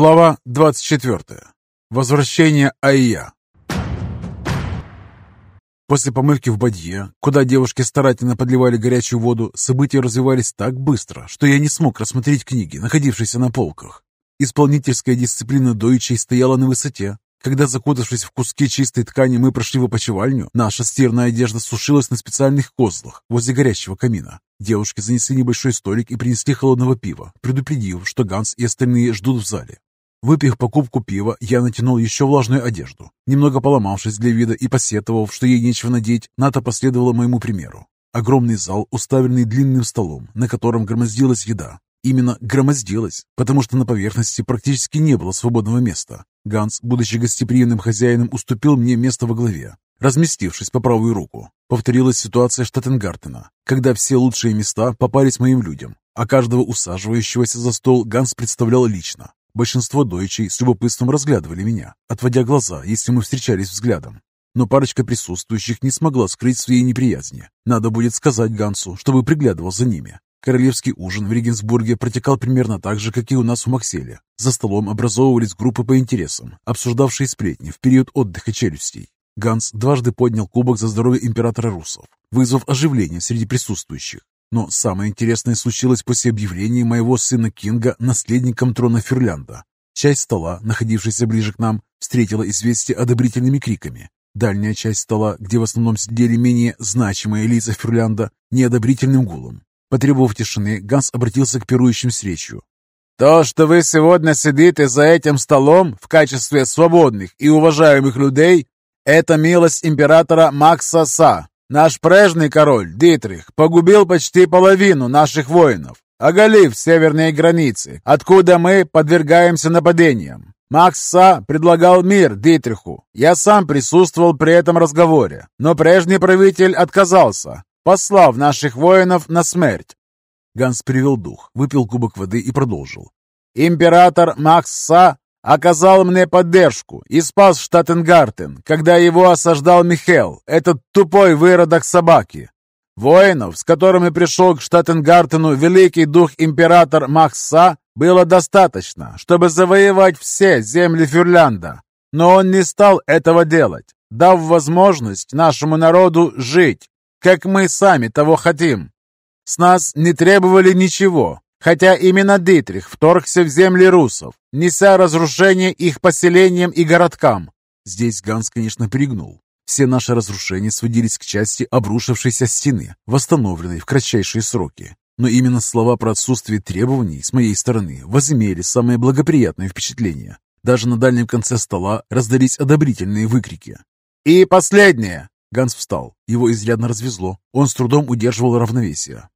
Глава 24. Возвращение Айя. После помывки в бадье, куда девушки старательно подливали горячую воду, события развивались так быстро, что я не смог рассмотреть книги, находившиеся на полках. Исполнительская дисциплина дойчей стояла на высоте. Когда, закутавшись в куски чистой ткани, мы прошли в опочивальню, наша стирная одежда сушилась на специальных козлах возле горящего камина. Девушки занесли небольшой столик и принесли холодного пива, предупредив, что Ганс и остальные ждут в зале. Выпив покупку пива, я натянул еще влажную одежду. Немного поломавшись для вида и посетовав, что ей нечего надеть, Ната последовала моему примеру. Огромный зал, уставленный длинным столом, на котором громоздилась еда. Именно громоздилась, потому что на поверхности практически не было свободного места. Ганс, будучи гостеприимным хозяином, уступил мне место во главе, разместившись по правую руку. Повторилась ситуация Штаттенгартена, когда все лучшие места попались моим людям, а каждого усаживающегося за стол Ганс представлял лично. Большинство дойчей с любопытством разглядывали меня, отводя глаза, если мы встречались взглядом. Но парочка присутствующих не смогла скрыть своей неприязни. Надо будет сказать Гансу, чтобы приглядывал за ними. Королевский ужин в Регенсбурге протекал примерно так же, как и у нас в Макселе. За столом образовывались группы по интересам, обсуждавшие сплетни в период отдыха челюстей. Ганс дважды поднял кубок за здоровье императора русов, вызвав оживление среди присутствующих. Но самое интересное случилось после объявления моего сына Кинга наследником трона Фюрлянда. Часть стола, находившаяся ближе к нам, встретила известие одобрительными криками. Дальняя часть стола, где в основном сидели менее значимые лица Фюрлянда, неодобрительным гулом. Потребовав тишины, Ганс обратился к пирующим с речью. «То, что вы сегодня сидите за этим столом в качестве свободных и уважаемых людей, это милость императора Макса Са. Наш прежний король, Дитрих, погубил почти половину наших воинов, оголив северные границы, откуда мы подвергаемся нападениям. Макс Са предлагал мир Дитриху. Я сам присутствовал при этом разговоре, но прежний правитель отказался, послав наших воинов на смерть. Ганс перевел дух, выпил кубок воды и продолжил. Император Макс Са оказал мне поддержку и спас Штаттенгартен, когда его осаждал Михел, этот тупой выродок собаки. Воинов, с которыми пришел к Штаттенгартену великий дух император Макс Са, было достаточно, чтобы завоевать все земли Фюрлянда. Но он не стал этого делать, дав возможность нашему народу жить, как мы сами того хотим. С нас не требовали ничего, хотя именно Дитрих вторгся в земли русов, неся разрушение их поселениям и городкам. Здесь Ганс, конечно, перегнул. Все наши разрушения сводились к части обрушившейся стены, восстановленной в кратчайшие сроки. Но именно слова про отсутствие требований с моей стороны возымели самое благоприятное впечатление. Даже на дальнем конце стола раздались одобрительные выкрики. «И последнее!» Ганс встал. Его изрядно развезло. Он с трудом удерживал равновесие.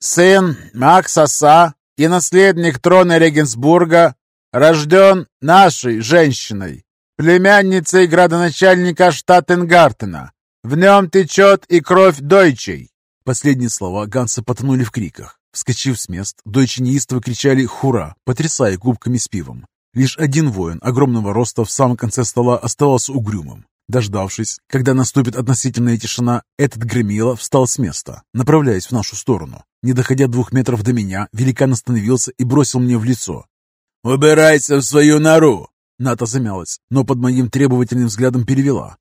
«Сын Макса Са и наследник трона Регенсбурга рожден нашей женщиной, племянницей градоначальника Штаттенгартена. В нем течет и кровь дойчей». Последние слова Ганса потонули в криках. Вскочив с мест, дойчи неистово кричали «Хура!», потрясая кубками с пивом. Лишь один воин огромного роста в самом конце стола оставался угрюмым. Дождавшись, когда наступит относительная тишина, этот громила встал с места, направляясь в нашу сторону. Не доходя двух метров до меня, великан остановился и бросил мне в лицо. «Убирайся в свою нору!» Ната замялась, но под моим требовательным взглядом перевела.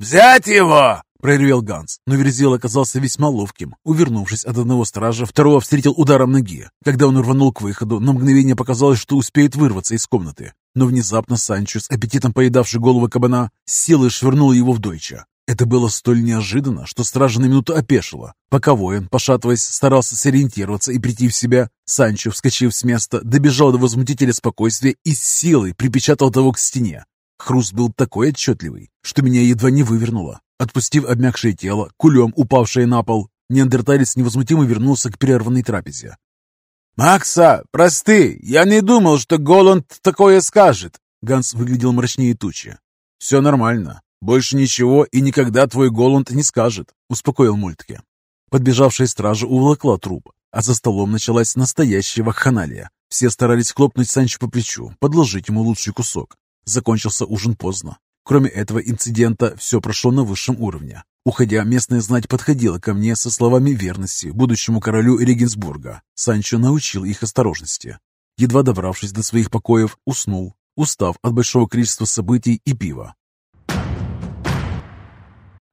«Взять его!» — проревел Ганс, но Верзил оказался весьма ловким. Увернувшись от одного стража, второго встретил ударом ноги. Когда он рванул к выходу, на мгновение показалось, что успеет вырваться из комнаты. Но внезапно Санчо, с аппетитом поедавший голову кабана, силой швырнул его в дойча. Это было столь неожиданно, что стража на минуту опешила. Пока воин, пошатываясь, старался сориентироваться и прийти в себя, Санчо, вскочив с места, добежал до возмутителя спокойствия и с силой припечатал того к стене. Хруст был такой отчетливый, что меня едва не вывернуло. Отпустив обмякшее тело, кулем упавшее на пол, неандерталец невозмутимо вернулся к прерванной трапезе. «Макса, прости, я не думал, что Голланд такое скажет!» Ганс выглядел мрачнее тучи. «Все нормально. Больше ничего и никогда твой Голланд не скажет», — успокоил Мультке. Подбежавшая стража уволокла труп, а за столом началась настоящая вакханалия. Все старались хлопнуть Санчо по плечу, подложить ему лучший кусок. Закончился ужин поздно. Кроме этого инцидента, все прошло на высшем уровне. Уходя, местная знать подходила ко мне со словами верности будущему королю Регенсбурга. Санчо научил их осторожности. Едва добравшись до своих покоев, уснул, устав от большого количества событий и пива.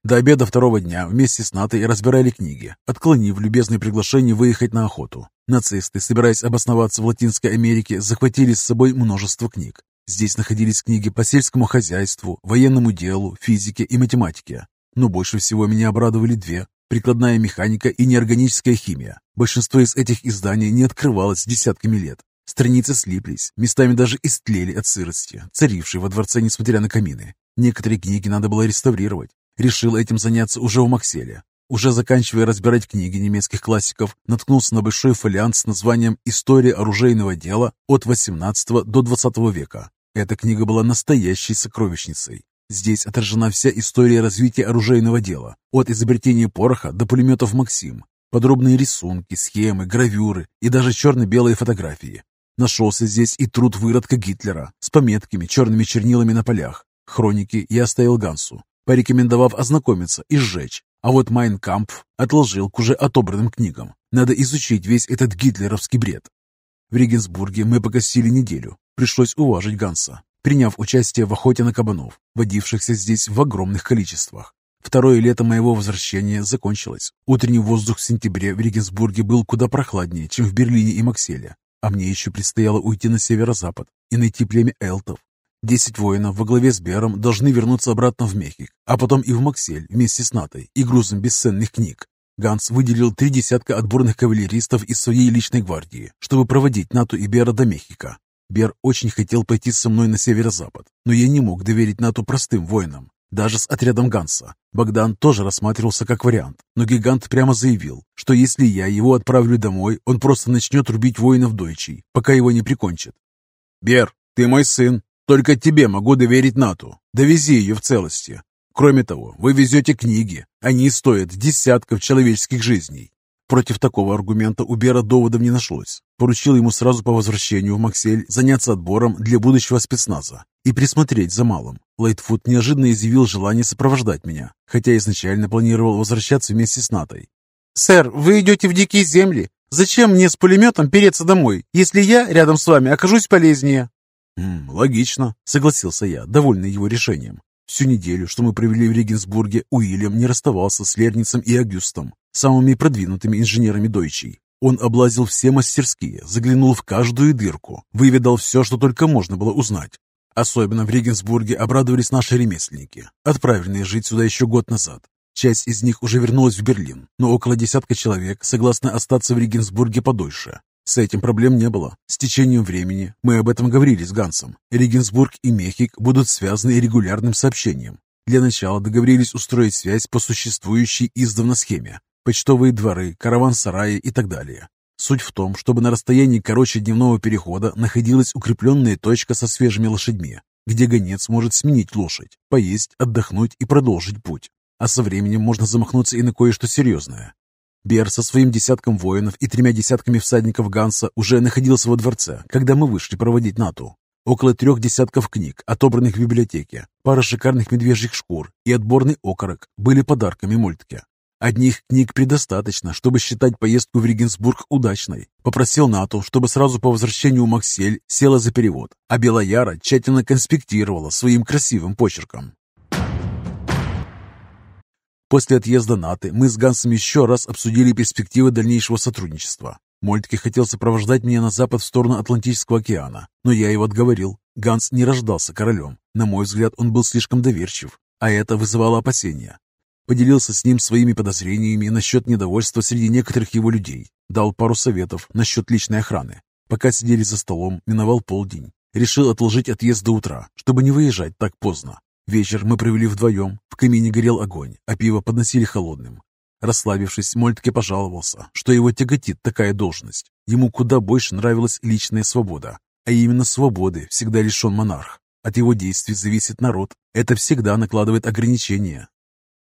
До обеда второго дня вместе с Натой разбирали книги, отклонив любезное приглашение выехать на охоту. Нацисты, собираясь обосноваться в Латинской Америке, захватили с собой множество книг. Здесь находились книги по сельскому хозяйству, военному делу, физике и математике. Но больше всего меня обрадовали две – прикладная механика и неорганическая химия. Большинство из этих изданий не открывалось десятками лет. Страницы слиплись, местами даже истлели от сырости, царившей во дворце, несмотря на камины. Некоторые книги надо было реставрировать, Решил этим заняться уже в Макселе. Уже заканчивая разбирать книги немецких классиков, наткнулся на большой фолиант с названием «История оружейного дела от XVIII до XX века». Эта книга была настоящей сокровищницей. Здесь отражена вся история развития оружейного дела, от изобретения пороха до пулеметов «Максим». Подробные рисунки, схемы, гравюры и даже черно-белые фотографии. Нашелся здесь и труд выродка Гитлера с пометками черными чернилами на полях. Хроники я оставил Гансу, порекомендовав ознакомиться и сжечь. А вот Майн Кампф отложил к уже отобранным книгам. Надо изучить весь этот гитлеровский бред. В Регенсбурге мы покосили неделю. Пришлось уважить Ганса, приняв участие в охоте на кабанов, водившихся здесь в огромных количествах. Второе лето моего возвращения закончилось. Утренний воздух в сентябре в Регенсбурге был куда прохладнее, чем в Берлине и Макселе. А мне еще предстояло уйти на северо-запад и найти племя элтов, Десять воинов во главе с Бером должны вернуться обратно в Мехик, а потом и в Максель вместе с Натой и грузом бесценных книг. Ганс выделил три десятка отборных кавалеристов из своей личной гвардии, чтобы проводить Нату и Бера до Мехика. Бер очень хотел пойти со мной на северо-запад, но я не мог доверить Нату простым воинам, даже с отрядом Ганса. Богдан тоже рассматривался как вариант, но гигант прямо заявил, что если я его отправлю домой, он просто начнет рубить воинов дойчей, пока его не прикончат. «Бер, ты мой сын, только тебе могу доверить Нату. Довези ее в целости. Кроме того, вы везете книги. Они стоят десятков человеческих жизней. Против такого аргумента у Бера доводов не нашлось. Поручил ему сразу по возвращению в Максель заняться отбором для будущего спецназа и присмотреть за малым. Лайтфуд неожиданно изъявил желание сопровождать меня, хотя изначально планировал возвращаться вместе с Натой. «Сэр, вы идете в дикие земли. Зачем мне с пулеметом переться домой, если я рядом с вами окажусь полезнее?» «М, «Логично», — согласился я, довольный его решением. Всю неделю, что мы провели в Регенсбурге, Уильям не расставался с Лерницем и Агюстом, самыми продвинутыми инженерами Дойчей. Он облазил все мастерские, заглянул в каждую дырку, выведал все, что только можно было узнать. Особенно в Регенсбурге обрадовались наши ремесленники, отправленные жить сюда еще год назад. Часть из них уже вернулась в Берлин, но около десятка человек согласны остаться в Регенсбурге подольше. С этим проблем не было. С течением времени, мы об этом говорили с Гансом, Регенсбург и Мехик будут связаны регулярным сообщением. Для начала договорились устроить связь по существующей издавна схеме. Почтовые дворы, караван-сараи и так далее. Суть в том, чтобы на расстоянии короче дневного перехода находилась укрепленная точка со свежими лошадьми, где гонец может сменить лошадь, поесть, отдохнуть и продолжить путь. А со временем можно замахнуться и на кое-что серьезное. Бер со своим десятком воинов и тремя десятками всадников Ганса уже находился во дворце, когда мы вышли проводить Нату. Около трех десятков книг, отобранных в библиотеке, пара шикарных медвежьих шкур и отборный окорок были подарками Мольтке. Одних книг предостаточно, чтобы считать поездку в Регенсбург удачной. Попросил Нату, чтобы сразу по возвращению Максель села за перевод, а Белояра тщательно конспектировала своим красивым почерком. После отъезда НАТО мы с Гансом еще раз обсудили перспективы дальнейшего сотрудничества. Мольтке хотел сопровождать меня на запад в сторону Атлантического океана, но я его отговорил. Ганс не рождался королем. На мой взгляд, он был слишком доверчив, а это вызывало опасения. Поделился с ним своими подозрениями насчет недовольства среди некоторых его людей. Дал пару советов насчет личной охраны. Пока сидели за столом, миновал полдень. Решил отложить отъезд до утра, чтобы не выезжать так поздно. Вечер мы провели вдвоем. В камине горел огонь, а пиво подносили холодным. Расслабившись, Мольтке пожаловался, что его тяготит такая должность. Ему куда больше нравилась личная свобода. А именно свободы всегда лишен монарх. От его действий зависит народ. Это всегда накладывает ограничения.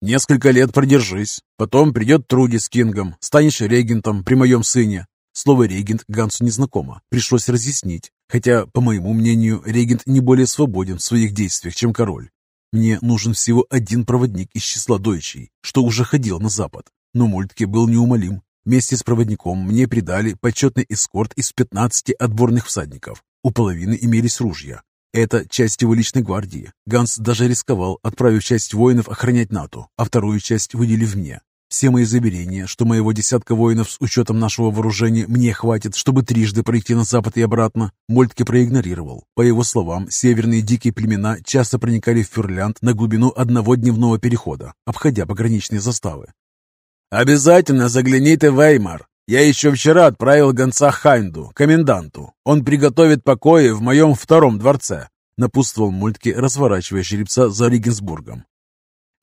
«Несколько лет продержись. Потом придет Труди с Кингом. Станешь регентом при моем сыне». Слово «регент» Гансу незнакомо. Пришлось разъяснить. Хотя, по моему мнению, регент не более свободен в своих действиях, чем король. Мне нужен всего один проводник из числа дойчей, что уже ходил на запад. Но Мольтке был неумолим. Вместе с проводником мне придали почетный эскорт из 15 отборных всадников. У половины имелись ружья. Это часть его личной гвардии. Ганс даже рисковал, отправив часть воинов охранять НАТО, а вторую часть выделив мне. Все мои заверения, что моего десятка воинов с учетом нашего вооружения мне хватит, чтобы трижды пройти на запад и обратно, Мольтке проигнорировал. По его словам, северные дикие племена часто проникали в Фюрлянд на глубину одного дневного перехода, обходя пограничные заставы. «Обязательно загляните в Веймар. Я еще вчера отправил гонца Хайнду, коменданту. Он приготовит покои в моем втором дворце», напутствовал Мультке, разворачивая жеребца за Ригенсбургом.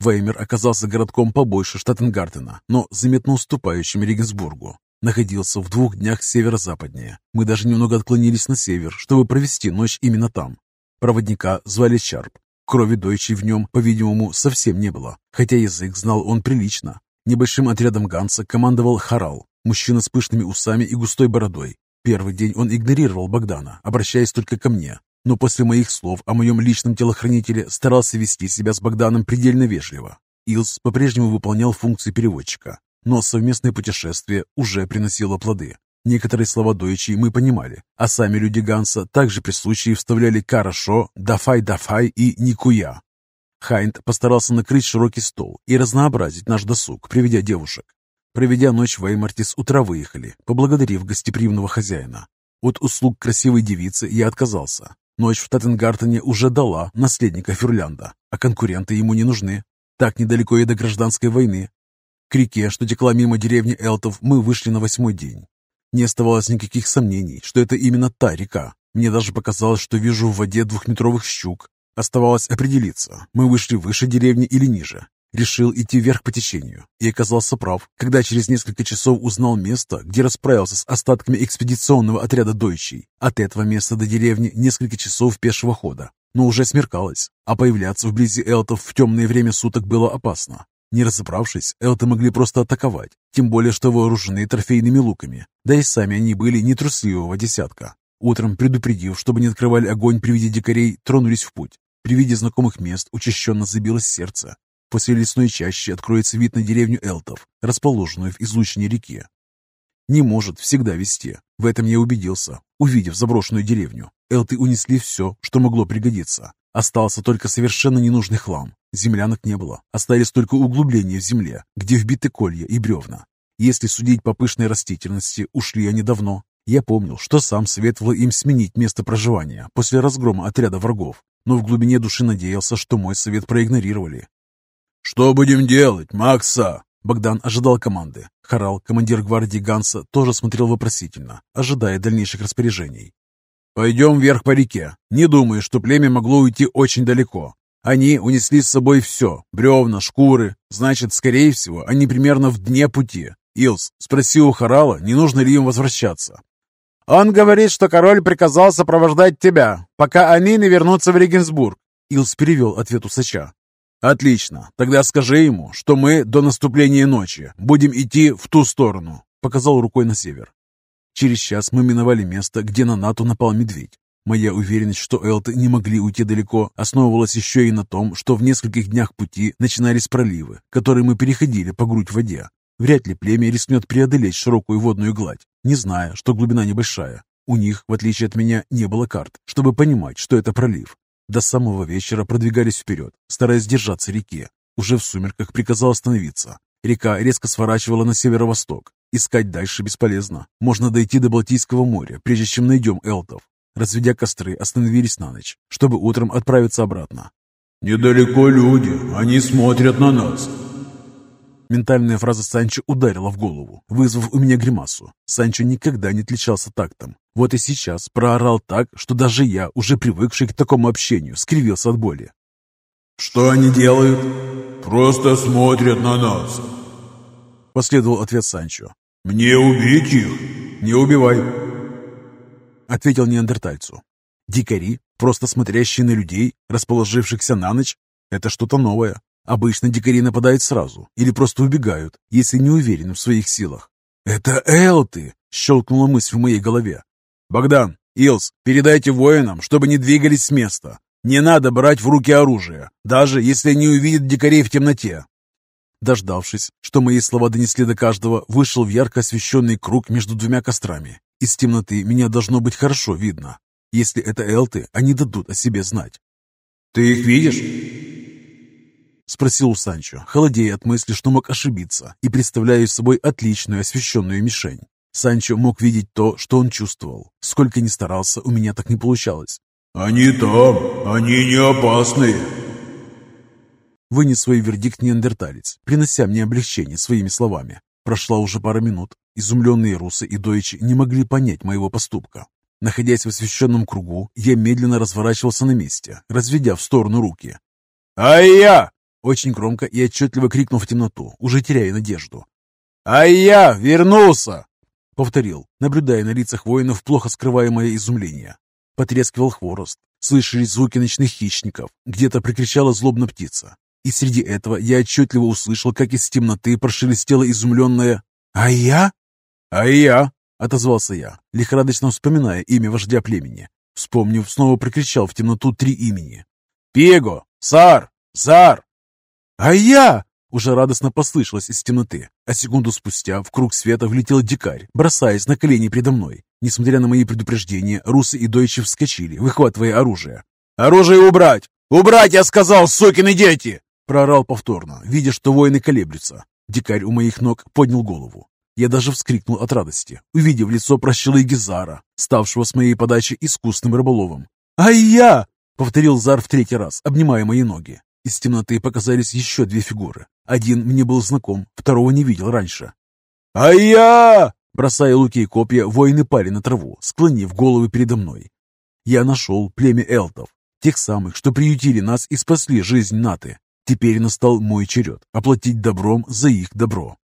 Веймер оказался городком побольше Штаттенгартена, но заметно уступающим Регенсбургу. Находился в двух днях северо-западнее. Мы даже немного отклонились на север, чтобы провести ночь именно там. Проводника звали Чарп. Крови дойчей в нем, по-видимому, совсем не было, хотя язык знал он прилично. Небольшим отрядом Ганса командовал Харал, мужчина с пышными усами и густой бородой. Первый день он игнорировал Богдана, обращаясь только ко мне, но после моих слов о моем личном телохранителе старался вести себя с Богданом предельно вежливо. Илс по-прежнему выполнял функции переводчика, но совместное путешествие уже приносило плоды. Некоторые слова дойчи мы понимали, а сами люди Ганса также при случае вставляли «хорошо», «дафай-дафай» и «никуя». Хайнд постарался накрыть широкий стол и разнообразить наш досуг, приведя девушек. Проведя ночь в Эймарте, с утра выехали, поблагодарив гостеприимного хозяина. От услуг красивой девицы я отказался, Ночь в Таттенгартене уже дала наследника Фюрлянда, а конкуренты ему не нужны. Так недалеко и до гражданской войны. К реке, что текла мимо деревни Элтов, мы вышли на восьмой день. Не оставалось никаких сомнений, что это именно та река. Мне даже показалось, что вижу в воде двухметровых щук. Оставалось определиться, мы вышли выше деревни или ниже. Решил идти вверх по течению и оказался прав, когда через несколько часов узнал место, где расправился с остатками экспедиционного отряда Дойчей. От этого места до деревни несколько часов пешего хода, но уже смеркалось, а появляться вблизи элтов в темное время суток было опасно. Не разобравшись, элты могли просто атаковать, тем более что вооружены трофейными луками, да и сами они были не трусливого десятка. Утром, предупредив, чтобы не открывали огонь при виде дикарей, тронулись в путь. При виде знакомых мест учащенно забилось сердце. После лесной чащи откроется вид на деревню Элтов, расположенную в излучине реки. Не может всегда вести. В этом я убедился, увидев заброшенную деревню. Элты унесли все, что могло пригодиться. Остался только совершенно ненужный хлам. Землянок не было. Остались только углубления в земле, где вбиты колья и бревна. Если судить по пышной растительности, ушли они давно. Я помнил, что сам советовал им сменить место проживания после разгрома отряда врагов, но в глубине души надеялся, что мой совет проигнорировали. «Что будем делать, Макса?» Богдан ожидал команды. Харал, командир гвардии Ганса, тоже смотрел вопросительно, ожидая дальнейших распоряжений. «Пойдем вверх по реке. Не думаю, что племя могло уйти очень далеко. Они унесли с собой все – бревна, шкуры. Значит, скорее всего, они примерно в дне пути. Илс, спроси у Харала, не нужно ли им возвращаться. Он говорит, что король приказал сопровождать тебя, пока они не вернутся в Регенсбург. Илс перевел ответ усача. «Отлично. Тогда скажи ему, что мы до наступления ночи будем идти в ту сторону», — показал рукой на север. Через час мы миновали место, где на НАТО напал медведь. Моя уверенность, что элты не могли уйти далеко, основывалась еще и на том, что в нескольких днях пути начинались проливы, которые мы переходили по грудь в воде. Вряд ли племя рискнет преодолеть широкую водную гладь, не зная, что глубина небольшая. У них, в отличие от меня, не было карт, чтобы понимать, что это пролив. До самого вечера продвигались вперед, стараясь держаться реки. Уже в сумерках приказал остановиться. Река резко сворачивала на северо-восток. Искать дальше бесполезно. Можно дойти до Балтийского моря, прежде чем найдем элтов. Разведя костры, остановились на ночь, чтобы утром отправиться обратно. «Недалеко люди, они смотрят на нас», Ментальная фраза Санчо ударила в голову, вызвав у меня гримасу. Санчо никогда не отличался тактом. Вот и сейчас проорал так, что даже я, уже привыкший к такому общению, скривился от боли. «Что они делают?» «Просто смотрят на нас», — последовал ответ Санчо. «Мне убить их?» «Не убивай», — ответил неандертальцу. «Дикари, просто смотрящие на людей, расположившихся на ночь, это что-то новое. Обычно дикари нападают сразу или просто убегают, если не уверены в своих силах. «Это Элты!» — щелкнула мысль в моей голове. «Богдан, Илс, передайте воинам, чтобы не двигались с места. Не надо брать в руки оружие, даже если они увидят дикарей в темноте». Дождавшись, что мои слова донесли до каждого, вышел в ярко освещенный круг между двумя кострами. Из темноты меня должно быть хорошо видно. Если это элты, они дадут о себе знать. «Ты их видишь?» Спросил у Санчо, холодея от мысли, что мог ошибиться, и представляя собой отличную освещенную мишень. Санчо мог видеть то, что он чувствовал. Сколько ни старался, у меня так не получалось. «Они там, они не опасны», Вынес свой вердикт неандерталец, принося мне облегчение своими словами. Прошла уже пара минут. Изумленные русы и дойчи не могли понять моего поступка. Находясь в освещенном кругу, я медленно разворачивался на месте, разведя в сторону руки. «Ай-я!» Очень громко и отчетливо крикнул в темноту, уже теряя надежду. «Ай-я! Вернулся!» Повторил, наблюдая на лицах воинов плохо скрываемое изумление. Потрескивал хворост, слышались звуки ночных хищников, где-то прикричала злобно птица. И среди этого я отчетливо услышал, как из темноты прошелестело изумленное «А я?» «А я?» — отозвался я, лихорадочно вспоминая имя вождя племени. Вспомнив, снова прикричал в темноту три имени. «Пего! Сар! Сар!» «А я!» Уже радостно послышалось из темноты, а секунду спустя в круг света влетел дикарь, бросаясь на колени предо мной. Несмотря на мои предупреждения, русы и дойчи вскочили, выхватывая оружие. «Оружие убрать! Убрать, я сказал, сукины дети!» Проорал повторно, видя, что воины колеблются. Дикарь у моих ног поднял голову. Я даже вскрикнул от радости, увидев лицо прощелы Гизара, ставшего с моей подачи искусным рыболовом. «Ай я!» — повторил Зар в третий раз, обнимая мои ноги. Из темноты показались еще две фигуры. Один мне был знаком, второго не видел раньше. «Ай я!» Бросая луки и копья, воины пали на траву, склонив головы передо мной. Я нашел племя элтов, тех самых, что приютили нас и спасли жизнь Наты. Теперь настал мой черед оплатить добром за их добро.